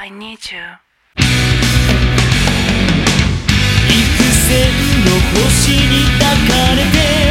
I need you. 幾千の星に抱かれて